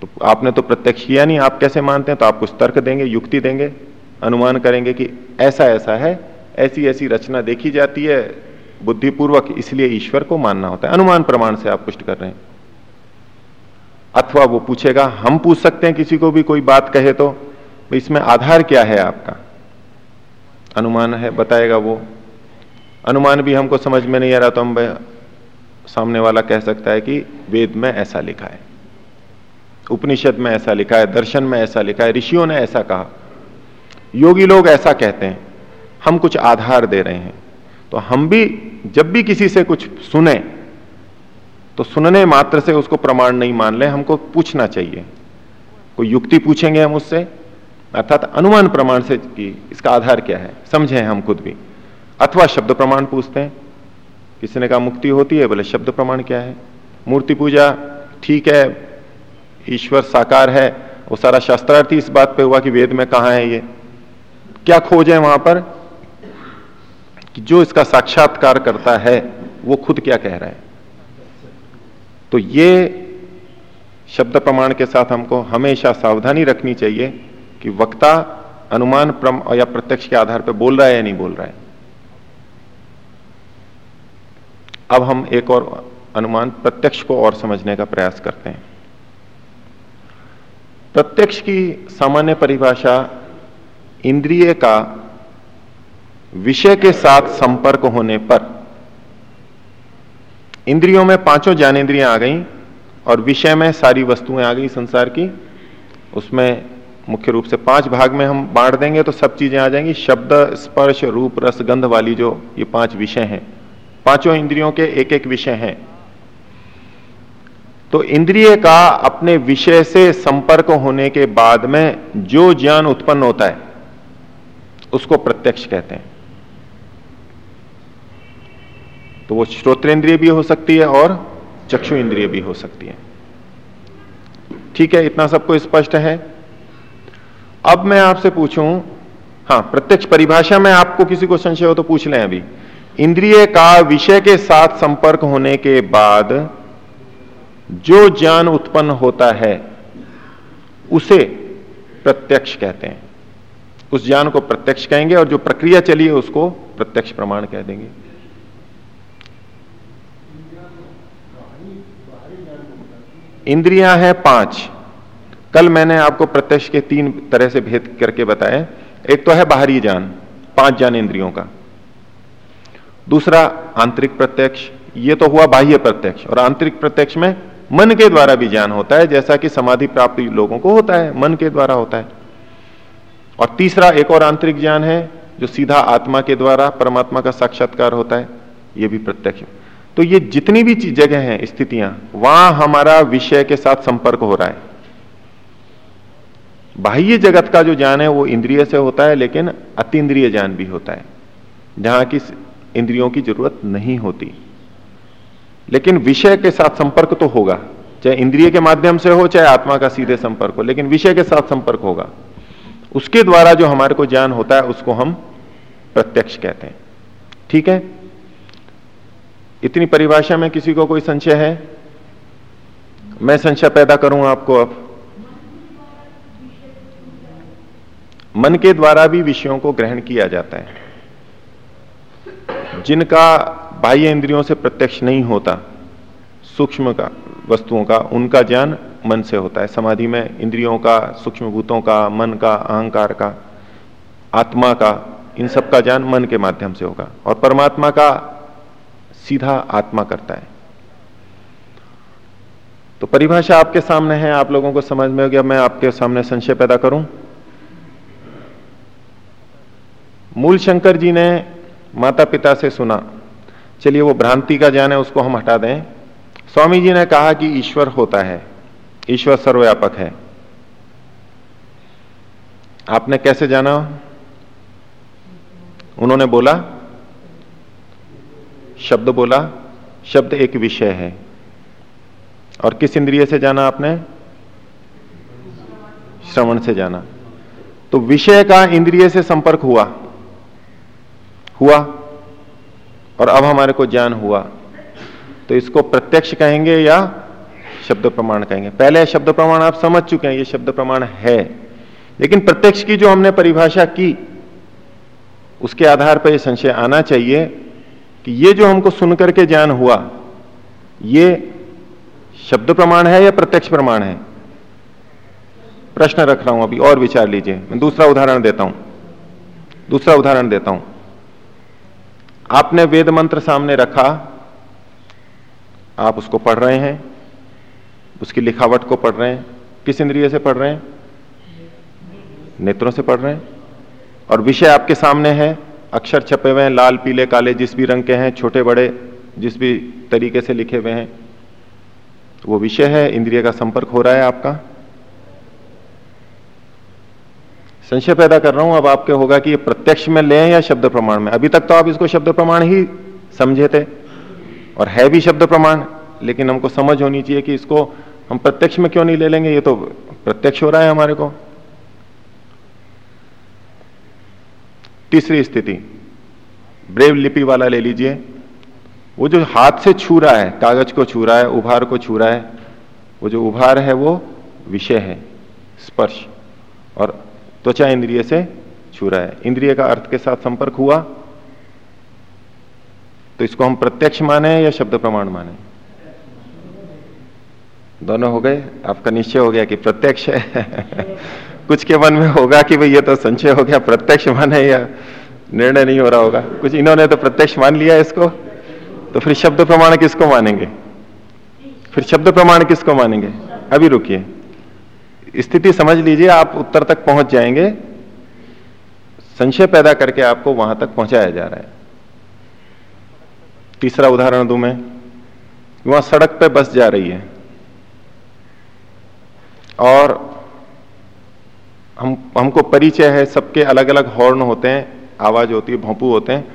तो आपने तो प्रत्यक्ष किया नहीं, आप कैसे मानते हैं? तो आप कुछ तर्क देंगे, युक्ति देंगे, अनुमान करेंगे कि ऐसा ऐसा है, ऐसी ऐसी रचना देखी जाती है, बुद्धिपूर्वक इसलिए ईश्वर को मानना होता है। अनुमान प्रमाण से आप पुष्ट कर रहे हैं। अथवा वो पूछेगा, हम पूछ सकते हैं किसी को भी कोई बात कहे तो? इसमें आधार क्या है आपका? अनुमान है, बताएगा वो। अनुमान भी हमको समझ में नहीं आ रहा तो हम सामने वाला कह सकता है कि वेद में ऐसा लिखा है। उपनिषद में ऐसा लिखा है, दर्शन में ऐसा लिखा है, ऋषियों ने ऐसा कहा। योगी लोग ऐसा कहते हैं, हम कुछ आधार दे रहे हैं। तो हम भी, जब भी किसी से कुछ सुने तो सुनने मात्र से उसको प्रमाण नहीं मान ले, हमको पूछना चाहिए। कोई युक्ति पूछेंगे हम उससे? अर्थात अनुमान प्रमाण से कि इसका आधार क्या है, समझे हम खुद भी। अथवा शब्द प्रमाण पूछते हैं किसी ने कहा मुक्ति होती है, बोले शब्द प्रमाण क्या है? मूर्ति पूजा ठीक है, ईश्वर साकार है, वो सारा शास्त्रार्थी इस बात पे हुआ कि वेद में कहा है ये? क्या खोज है वहाँ पर कि जो इसका साक्षात्कार करता है, वो खुद क्या कह रहा है? तो ये शब्द प्रमाण के साथ हमको हमेशा सावधानी रखनी चाहिए कि वक्ता अनुमान प्रम या प्रत्यक्ष के आधार पर बोल रहा है या नहीं बोल रहा है। अब हम एक और अनुमान प्रत्यक्ष को और समझने का प्रयास करते हैं। प्रत्यक्ष की सामान्य परिभाषा इंद्रिय का विषय के साथ संपर्क होने पर इंद्रियों में पाँचों ज्ञानेन्द्रियाँ आ गई और विषय में सारी वस्तुएँ आ गई संसार की। उसमें मुख्य रूप से पाँच भाग में हम बांट देंगे तो सब चीज़ें आ जाएँगी। शब्द, स्पर्श, रूप, रस, गंध वाली जो ये पाँच विषय हैं, पाँचों इंद्रियों के एक एक विषय हैं। तो इंद्रिय का अपने विषय से संपर्क होने के बाद में जो ज्ञान उत्पन्न होता है, उसको प्रत्यक्ष कहते हैं। तो वो श्रोतेंद्रिय भी हो सकती है और चक्षु इंद्रिय भी हो सकती है। ठीक है, इतना सबको स्पष्ट है। अब मैं आपसे पूछूँ हाँ प्रत्यक्ष परिभाषा में आपको किसी को संशय हो तो पूछ लें अभी। इंद्रिय का विषय के साथ संपर्क होने के बाद जो ज्ञान उत्पन्न होता है, उसे प्रत्यक्ष कहते हैं। उस ज्ञान को प्रत्यक्ष कहेंगे और जो प्रक्रिया चली है उसको प्रत्यक्ष प्रमाण कह देंगे। इंद्रियाँ हैं पाँच। कल मैंने आपको प्रत्यक्ष के तीन तरह से भेद करके बताया एक तो है बाहरी ज्ञान पाँच ज्ञान इंद्रियों का। दूसरा, आंतरिक प्रत्यक्ष, ये तो हुआ बाह्य प्रत्यक्ष। और आंतरिक प्रत्यक्ष में मन के द्वारा भी ज्ञान होता है, जैसा कि समाधि प्राप्त लोगों को होता है, मन के द्वारा होता है। और तीसरा, एक और आंतरिक ज्ञान है, जो सीधा आत्मा के द्वारा, परमात्मा का साक्षात्कार होता है यह भी प्रत्यक्ष। तो ये जितनी भी जगह हैं, स्थितियाँ, वहाँ हमारा विषय के साथ संपर्क हो रहा है। बाह्य जगत का जो ज्ञान है वो इंद्रिय से होता है, लेकिन अतीन्द्रिय ज्ञान भी होता है, जहाँ की इंद्रियों की ज़रूरत नहीं होती। लेकिन विषय के साथ संपर्क तो होगा, चाहे इंद्रिय के माध्यम से हो, चाहे आत्मा का सीधे संपर्क हो, लेकिन विषय के साथ संपर्क होगा। उसके द्वारा जो हमारे को ज्ञान होता है, उसको हम प्रत्यक्ष कहते हैं। ठीक है? इतनी परिभाषा में किसी को कोई संशय है? मैं संशय पैदा करूँ आपको अब? मन के द्वारा भी विषयों को ग्रहण किया जाता है। जिनका बाह्य इंद्रियों से प्रत्यक्ष नहीं होता, सूक्ष्म का, वस्तुओं का, उनका ज्ञान मन से होता है। समाधि में इंद्रियों का सूक्ष्म भूतों का, मन का, अहंकार का, आत्मा का, इन सब का ज्ञान मन के माध्यम से होगा। और परमात्मा का सीधा आत्मा करता है। तो परिभाषा आपके सामने है, आप लोगों को समझ में हो गया, मैं आपके सामने संशय पैदा करूँ। मूल शंकर जी ने माता पिता से सुना, चलिए वो भ्रांति का ज्ञान है, उसको हम हटा दें। स्वामी जी ने कहा कि ईश्वर होता है, ईश्वर सर्वव्यापक है। आपने कैसे जाना? उन्होंने बोला, शब्द बोला, शब्द एक विषय है। और किस इंद्रिय से जाना आपने? श्रवण से जाना। तो विषय का इंद्रिय से संपर्क हुआ। हुआ और अब हमारे को ज्ञान हुआ। तो इसको प्रत्यक्ष कहेंगे या शब्द प्रमाण कहेंगे? पहले शब्द प्रमाण आप समझ चुके हैं, ये शब्द प्रमाण है। लेकिन प्रत्यक्ष की जो हमने परिभाषा की, उसके आधार पर यह संशय आना चाहिए कि ये जो हमको सुनकर के ज्ञान हुआ, ये शब्द प्रमाण है या प्रत्यक्ष प्रमाण है? प्रश्न रख रहा हूँ अभी, और विचार लीजिए। मैं दूसरा उदाहरण देता हूँ। दूसरा उदाहरण देता हूँ। आपने वेद मंत्र सामने रखा, आप उसको पढ़ रहे हैं, उसकी लिखावट को पढ़ रहे हैं, किस इंद्रिय से पढ़ रहे हैं? नेत्रों से पढ़ रहे हैं। और विषय आपके सामने है, अक्षर छपे हुए हैं, लाल, पीले, काले, जिस भी रंग के हैं, छोटे, बड़े, जिस भी तरीके से लिखे हुए हैं, वो विषय है, इंद्रिय का संपर्क हो रहा है आपका। संशय पैदा कर रहा हूँ, अब आपके होगा कि ये प्रत्यक्ष में लें या शब्द प्रमाण में? अभी तक तो आप इसको शब्द प्रमाण ही समझे थे। और है भी शब्द प्रमाण, लेकिन हमको समझ होनी चाहिए कि इसको हम प्रत्यक्ष में क्यों नहीं ले लेंगे? ये तो प्रत्यक्ष हो रहा है हमारे को। तीसरी स्थिति, ब्रेव लिपि वाला ले लीजिए। वो जो हाथ से छू रहा है, कागज़ को छू रहा है, उभार को छू रहा है, वो जो उभार है, वो विषय है, स्पर्श। और त्वचा इंद्रिय से छू रहा है। इंद्रिय का अर्थ के साथ संपर्क हुआ तो इसको हम प्रत्यक्ष माने या शब्द प्रमाण माने? दोनों हो गए। आपका निश्चय हो गया कि प्रत्यक्ष है। कुछ के मन में होगा कि भाई ये तो संशय हो गया, प्रत्यक्ष माने या निर्णय नहीं हो रहा होगा। कुछ इन्होंने तो प्रत्यक्ष मान लिया इसको तो फिर शब्द प्रमाण किसको मानेंगे? फिर शब्द प्रमाण किसको मानेंगे? अभी रुकिए। स्थिति समझ लीजिए, आप उत्तर तक पहुँच जाएँगे। संशय पैदा करके आपको वहाँ तक पहुँचाया जा रहा है। तीसरा उदाहरण दू मैं। वहाँ सड़क पे बस जा रही है। और हम, हमको परिचय है, सबके अलग अलग हॉर्न होते हैं, आवाज़ होती है, भोंपू होते हैं।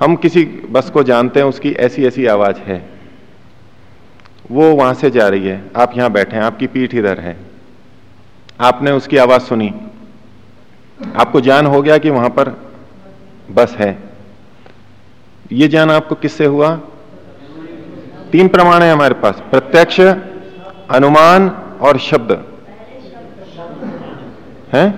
हम किसी बस को जानते हैं, उसकी ऐसी ऐसी आवाज़ है। वो वहाँ से जा रही है। आप यहाँ बैठे हैं, आपकी पीठ इधर है। आपने उसकी आवाज़ सुनी। आपको ज्ञान हो गया कि वहाँ पर बस है। ये ज्ञान आपको किससे हुआ? तीन प्रमाण है हमारे पास। प्रत्यक्ष, अनुमान और शब्द। है?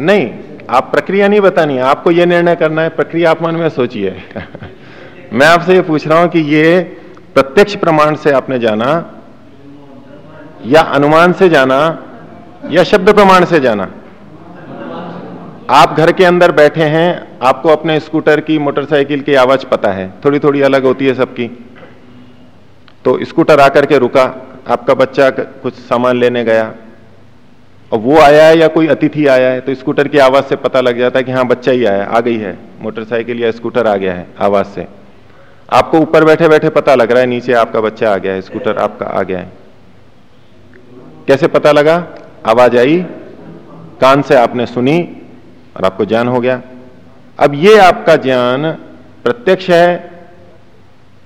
नहीं, आप प्रक्रिया नहीं बतानी आपको यह निर्णय करना है। प्रक्रिया आप मन में सोचिए। मैं आपसे ये पूछ रहा हूँ कि ये प्रत्यक्ष प्रमाण से आपने जाना, या अनुमान से जाना, या शब्द प्रमाण से जाना। आप घर के अंदर बैठे हैं, आपको अपने स्कूटर की, मोटरसाइकिल की आवाज़ पता है। थोड़ी थोड़ी अलग होती है सबकी। तो स्कूटर आकर के रुका, आपका बच्चा कुछ सामान लेने गया। और वो आया है या कोई अतिथि आया है तो स्कूटर की आवाज़ से पता लग जाता है कि हाँ बच्चा ही आया, आ गई है। मोटरसाइकिल या स्कूटर आ गया है, आवाज़ से। आपको ऊपर बैठे बैठे पता लग रहा है, नीचे आपका बच्चा आ गया है, स्कूटर आपका आ गया है। कैसे पता लगा? आवाज़ आई, कान से आपने सुनी और आपको ज्ञान हो गया। अब ये आपका ज्ञान प्रत्यक्ष है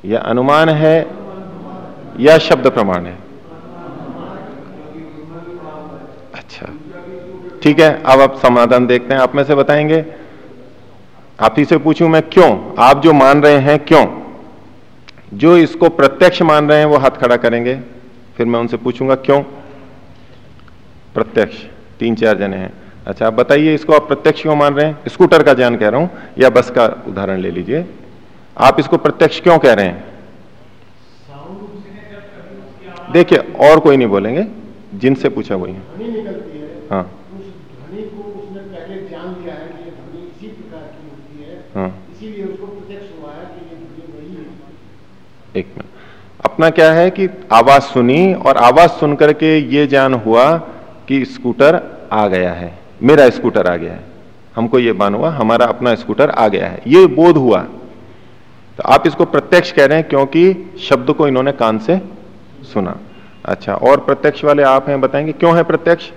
या अनुमान है या शब्द प्रमाण है? अच्छा ठीक है, अब आप समाधान देखते हैं। आप में से बताएँगे? आप ही से पूछूँ मैं क्यों? आप जो मान रहे हैं, क्यों? जो इसको प्रत्यक्ष मान रहे हैं वो हाथ खड़ा करेंगे। फिर मैं उनसे पूछूँगा क्यों? प्रत्यक्ष। तीन चार जने हैं। अच्छा आप बताइए इसको आप प्रत्यक्ष क्यों मान रहे हैं? स्कूटर का ज्ञान कह रहा हूँ या बस का उदाहरण ले लीजिए। आप इसको प्रत्यक्ष क्यों कह रहे हैं? देखिए और कोई नहीं बोलेंगे। जिनसे पूछा वही है। हाँ। हाँ। एक मिनट। अपना क्या है कि आवाज़ सुनी और आवाज़ सुन करके ये ज्ञान हुआ कि स्कूटर आ गया है। मेरा स्कूटर आ गया है। हमको ये मान हुआ, हमारा अपना स्कूटर आ गया है। ये बोध हुआ। तो आप इसको प्रत्यक्ष कह रहे हैं क्योंकि शब्द को इन्होंने कान से सुना। अच्छा और प्रत्यक्ष वाले आप हैं, बताएँगे क्यों है प्रत्यक्ष?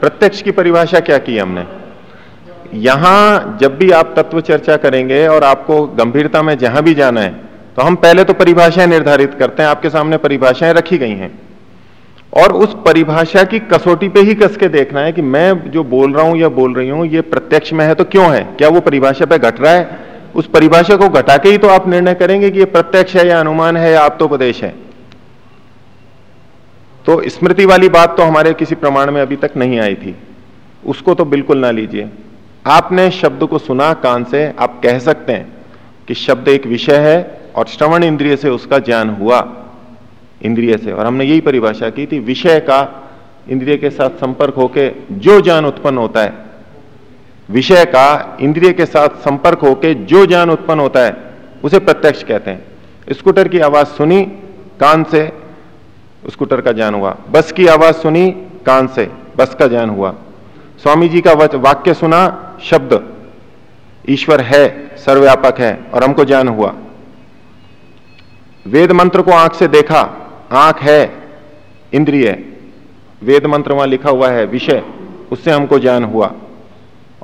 प्रत्यक्ष की परिभाषा क्या की हमने? यहाँ जब भी आप तत्व चर्चा करेंगे और आपको गंभीरता में जहाँ भी जाना है तो हम पहले तो परिभाषाएँ निर्धारित करते हैं, आपके सामने परिभाषाएँ रखी गई हैं। और उस परिभाषा की कसौटी पे ही कस के देखना है कि मैं जो बोल रहा हूँ या बोल रही हूँ, ये प्रत्यक्ष में है तो क्यों है? क्या वो परिभाषा पे घट रहा है? उस परिभाषा को घटा के ही तो आप निर्णय करेंगे कि ये प्रत्यक्ष है या अनुमान है या आप्तोपदेश है। तो स्मृति वाली बात तो हमारे किसी प्रमाण में अभी तक नहीं आई थी। उसको तो बिल्कुल ना लीजिए। आपने शब्द को सुना कान से, आप कह सकते हैं कि शब्द एक विषय है और श्रवण इंद्रिय से उसका ज्ञान हुआ, इंद्रिय से। और हमने यही परिभाषा की थी, विषय का इंद्रिय के साथ संपर्क होके जो ज्ञान उत्पन्न होता है, विषय का इंद्रिय के साथ संपर्क होके जो ज्ञान उत्पन्न होता है, उसे प्रत्यक्ष कहते हैं। स्कूटर की आवाज़ सुनी, कान से स्कूटर का ज्ञान हुआ। बस की आवाज़ सुनी कान से, बस का ज्ञान हुआ। स्वामी जी का वाक्य सुना, शब्द, ईश्वर है, सर्वव्यापक है, और हमको ज्ञान हुआ। वेद मंत्र को आँख से देखा, आँख है, इंद्रिय वेद मंत्र वहाँ लिखा हुआ है, विषय, उससे हमको ज्ञान हुआ।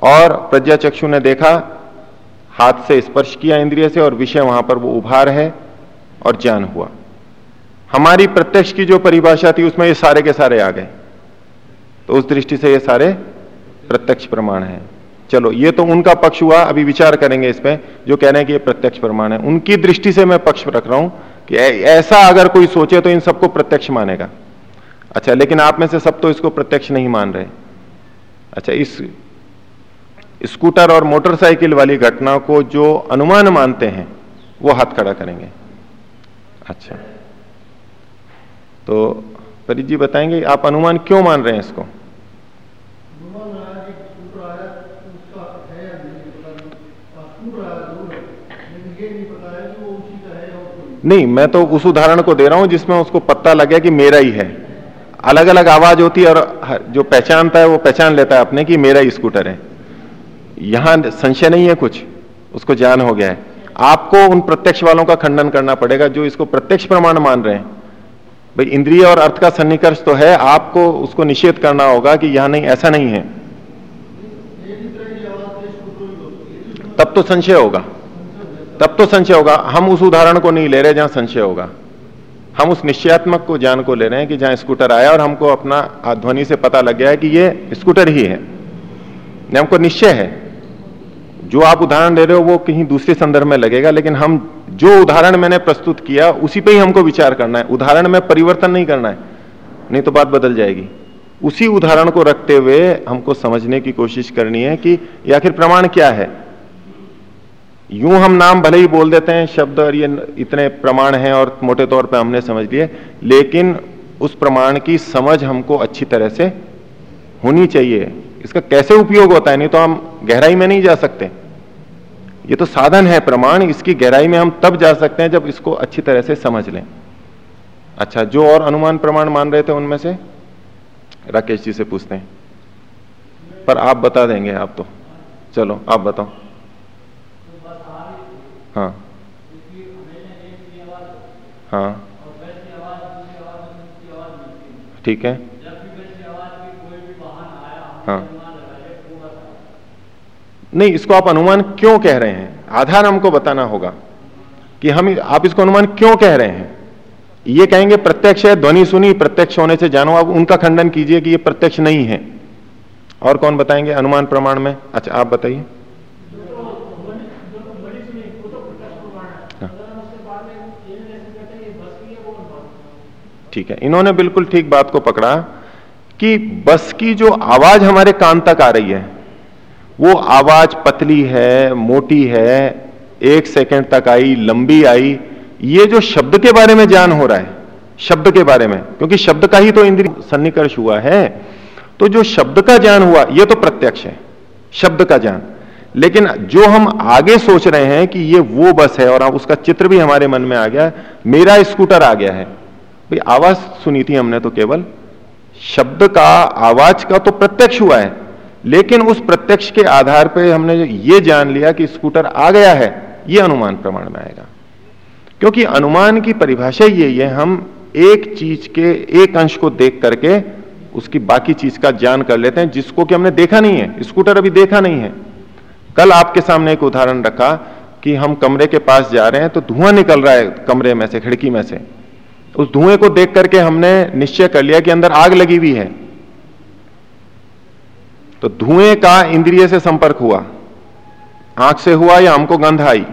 और प्रज्ञा चक्षु ने देखा, हाथ से स्पर्श किया इंद्रिय से, और विषय वहाँ पर वो उभार है और ज्ञान हुआ। हमारी प्रत्यक्ष की जो परिभाषा थी, उसमें ये सारे के सारे आ गए। तो उस दृष्टि से ये सारे प्रत्यक्ष प्रमाण है। चलो, ये तो उनका पक्ष हुआ, अभी विचार करेंगे इस पे, जो कह रहे हैं कि ये प्रत्यक्ष प्रमाण है। उनकी दृष्टि से मैं पक्ष रख रहा हूँ कि ऐसा अगर कोई सोचे तो इन सबको प्रत्यक्ष मानेगा। अच्छा लेकिन आप में से सब तो इसको प्रत्यक्ष नहीं मान रहे। अच्छा इस स्कूटर और मोटरसाइकिल वाली घटना को जो अनुमान मानते हैं, वो हाथ खड़ा करेंगे। अच्छा। तो परित जी बताएँगे आप अनुमान क्यों मान रहे हैं इसको? नहीं मैं तो उस उदाहरण को दे रहा हूँ जिसमें उसको पता लग कि मेरा ही है। अलग अलग आवाज़ होती है और जो पहचानता है वो पहचान लेता है अपने कि मेरा ही स्कूटर है। यहाँ संशय नहीं है कुछ उसको ज्ञान हो गया है। आपको उन प्रत्यक्ष वालों का खंडन करना पड़ेगा जो इसको प्रत्यक्ष प्रमाण मान रहे हैं। भाई, इंद्रिय और अर्थ का सन्निकर्ष तो है, आपको उसको निषेध करना होगा कि यहाँ नहीं, ऐसा नहीं है। तब तो संशय होगा। तब तो संशय होगा। हम उस उदाहरण को नहीं ले रहे जहाँ संशय होगा। हम उस निश्चयात्मक को, ज्ञान को ले रहे हैं कि जहाँ स्कूटर आया और हमको अपना ध्वनि से पता लग गया है कि ये स्कूटर ही है। हमको निश्चय है। जो आप उदाहरण दे रहे हो वो कहीं दूसरे संदर्भ में लगेगा, लेकिन हम जो उदाहरण मैंने प्रस्तुत किया, उसी पे ही हमको विचार करना है। उदाहरण में परिवर्तन नहीं करना है, नहीं तो बात बदल जाएगी। उसी उदाहरण को रखते हुए हमको समझने की कोशिश करनी है कि आखिर प्रमाण क्या है। यूँ हम नाम भले ही बोल देते हैं, शब्द और ये इतने प्रमाण हैं और मोटे तौर पे हमने समझ लिए, लेकिन उस प्रमाण की समझ हमको अच्छी तरह से होनी चाहिए। इसका कैसे उपयोग होता है? नहीं तो हम गहराई में नहीं जा सकते। ये तो साधन है, प्रमाण, इसकी गहराई में हम तब जा सकते हैं जब इसको अच्छी तरह से समझ लें। अच्छा जो और अनुमान प्रमाण मान रहे थे उनमें से? राकेश जी से पूछते हैं। पर आप बता देंगे, आप तो। चलो, आप बताओ। हाँ। हाँ। ठीक है। हाँ। नहीं, इसको आप अनुमान क्यों कह रहे हैं? आधार हमको बताना होगा कि हम आप इसको अनुमान क्यों कह रहे हैं? ये कहेंगे, प्रत्यक्ष है, ध्वनि सुनी, प्रत्यक्ष होने से जानो, आप उनका खंडन कीजिए कि ये प्रत्यक्ष नहीं है। और कौन बताएँगे अनुमान प्रमाण में? अच्छा आप बताइए। ठीक है, इन्होंने बिल्कुल ठीक बात को पकड़ा कि बस की जो आवाज़ हमारे कान तक आ रही है वो आवाज़ पतली है, मोटी है, एक सेकंड तक आई, लंबी आई। ये जो शब्द के बारे में ज्ञान हो रहा है, शब्द के बारे में, क्योंकि शब्द का ही तो इंद्रिय सन्निकर्ष हुआ है। तो जो शब्द का ज्ञान हुआ, ये तो प्रत्यक्ष है, शब्द का ज्ञान। लेकिन जो हम आगे सोच रहे हैं कि ये वो बस है, और उसका चित्र भी हमारे मन में आ गया, मेरा स्कूटर आ गया है। भाई, आवाज़ सुनी थी हमने तो केवल, शब्द का, आवाज़ का तो प्रत्यक्ष हुआ है। लेकिन उस प्रत्यक्ष के आधार पर हमने ये जान लिया कि स्कूटर आ गया है, ये अनुमान प्रमाण में आएगा। क्योंकि अनुमान की परिभाषा यही है हम एक चीज़ के एक अंश को देख करके उसकी बाकी चीज़ का ज्ञान कर लेते हैं, जिसको कि हमने देखा नहीं है, स्कूटर अभी देखा नहीं है। कल आपके सामने एक उदाहरण रखा कि हम कमरे के पास जा रहे हैं तो धुआँ निकल रहा है कमरे में से, खिड़की में से। उस धुएँ को देख करके हमने निश्चय कर लिया कि अंदर आग लगी हुई है। तो धुएँ का इंद्रिय से संपर्क हुआ। आँख से हुआ या हमको गंध आई?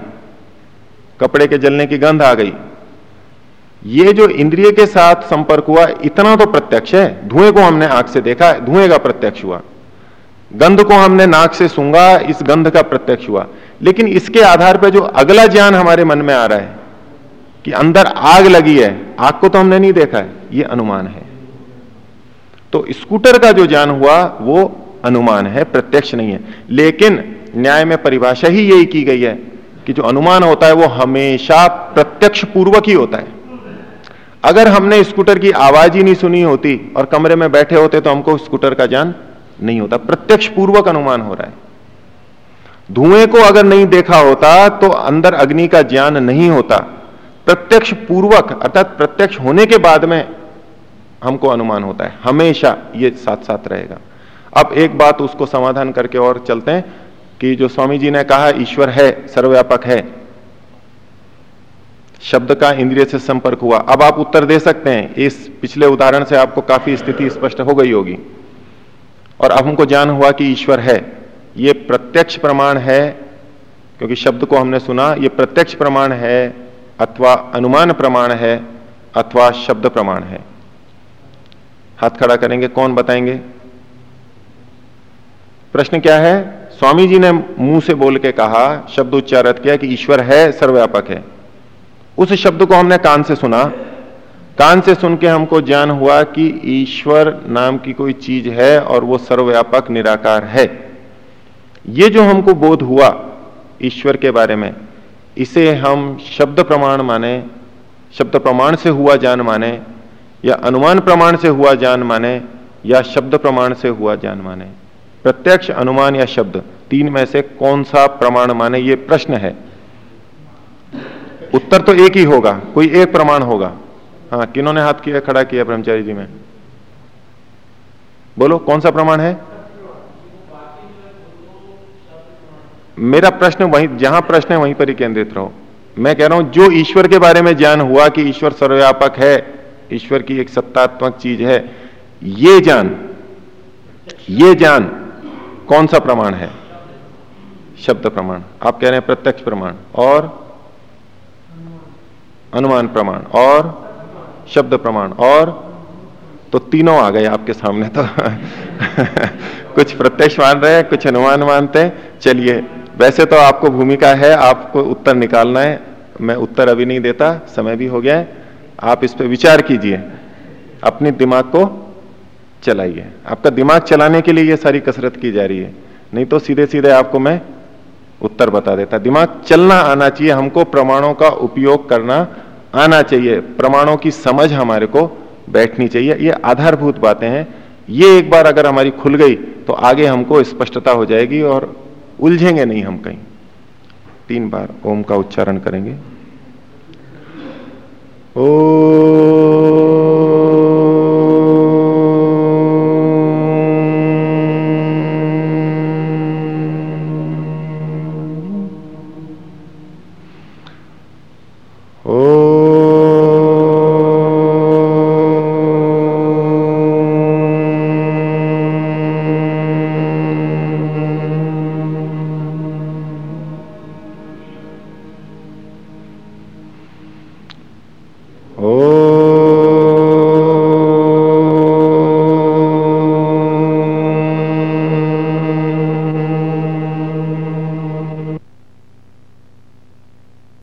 कपड़े के जलने की गंध आ गई। ये जो इंद्रिय के साथ संपर्क हुआ, इतना तो प्रत्यक्ष है। धुएँ को हमने आँख से देखा, धुएँ का प्रत्यक्ष हुआ। गंध को हमने नाक से सूँगा इस गंध का प्रत्यक्ष हुआ। लेकिन इसके आधार पर जो अगला ज्ञान हमारे मन में आ रहा है, कि अंदर आग लगी है, आग को तो हमने नहीं देखा है, ये अनुमान है। तो स्कूटर का जो ज्ञान हुआ, वो अनुमान है, प्रत्यक्ष नहीं है। लेकिन न्याय में परिभाषा ही यही की गई है कि जो अनुमान होता है, वो हमेशा प्रत्यक्ष पूर्वक ही होता है। अगर हमने स्कूटर की आवाज़ ही नहीं सुनी होती और कमरे में बैठे होते तो हमको स्कूटर का ज्ञान नहीं होता। प्रत्यक्ष पूर्वक अनुमान हो रहा है। धुएँ को अगर नहीं देखा होता तो अंदर अग्नि का ज्ञान नहीं होता। प्रत्यक्ष पूर्वक अर्थात प्रत्यक्ष होने के बाद में हमको अनुमान होता है। हमेशा ये साथ साथ रहेगा। अब एक बात उसको समाधान करके और चलते हैं कि जो स्वामी जी ने कहा, ईश्वर है, सर्वव्यापक है, शब्द का इंद्रिय से संपर्क हुआ। अब आप उत्तर दे सकते हैं। इस पिछले उदाहरण से आपको काफ़ी स्थिति स्पष्ट हो गई होगी। और अब हमको ज्ञान हुआ कि ईश्वर है। ये प्रत्यक्ष प्रमाण है, क्योंकि शब्द को हमने सुना, ये प्रत्यक्ष प्रमाण है, अथवा अनुमान प्रमाण है, अथवा शब्द प्रमाण है। हाथ खड़ा करेंगे, कौन बताएँगे? प्रश्न क्या है? स्वामी जी ने मुँह से बोल के कहा शब्द उच्चारित किया कि ईश्वर है, सर्वव्यापक है। उस शब्द को हमने कान से सुना। कान से सुन के हमको ज्ञान हुआ कि ईश्वर नाम की कोई चीज़ है और वो सर्वव्यापक, निराकार है। ये जो हमको बोध हुआ ईश्वर के बारे में, इसे हम शब्द प्रमाण माने, शब्द प्रमाण से हुआ ज्ञान माने, या अनुमान प्रमाण से हुआ ज्ञान माने, या शब्द प्रमाण से हुआ ज्ञान माने। प्रत्यक्ष अनुमान या शब्द, तीन में से कौन सा प्रमाण माने, ये प्रश्न है। उत्तर तो एक ही होगा, कोई एक प्रमाण होगा। हाँ किन्होंने हाथ किया, खड़ा किया ब्रह्मचारी जी में? बोलो, कौन सा प्रमाण है? मेरा प्रश्न वहीं, जहाँ प्रश्न है, वहीं पर ही केंद्रित रहो। मैं कह रहा हूँ, जो ईश्वर के बारे में ज्ञान हुआ कि ईश्वर सर्वव्यापक है, ईश्वर की एक सत्तात्मक चीज़ है, ये ज्ञान ये ज्ञान कौन सा प्रमाण है? शब्द प्रमाण। आप कह रहे हैं प्रत्यक्ष प्रमाण और अनुमान प्रमाण और शब्द प्रमाण और तो तीनों आ गए आपके सामने तो कुछ प्रत्यक्ष मान रहे हैं, कुछ अनुमान मानते हैं। चलिए, वैसे तो आपको भूमिका है, आपको उत्तर निकालना है। मैं उत्तर अभी नहीं देता, समय भी हो गया है। आप इस पर विचार कीजिए। अपने दिमाग को चलाइए। आपका दिमाग चलाने के लिए ये सारी कसरत की जा रही है। नहीं तो सीधे सीधे आपको मैं उत्तर बता देता। दिमाग चलना आना चाहिए, हमको प्रमाणों का उपयोग करना आना चाहिए। प्रमाणों की समझ हमारे को बैठनी चाहिए। ये आधारभूत बातें हैं। ये एक बार अगर हमारी खुल गई तो आगे हमको स्पष्टता हो जाएगी और उलझेंगे नहीं हम कहीं। तीन बार ओम का उच्चारण करेंगे। ओ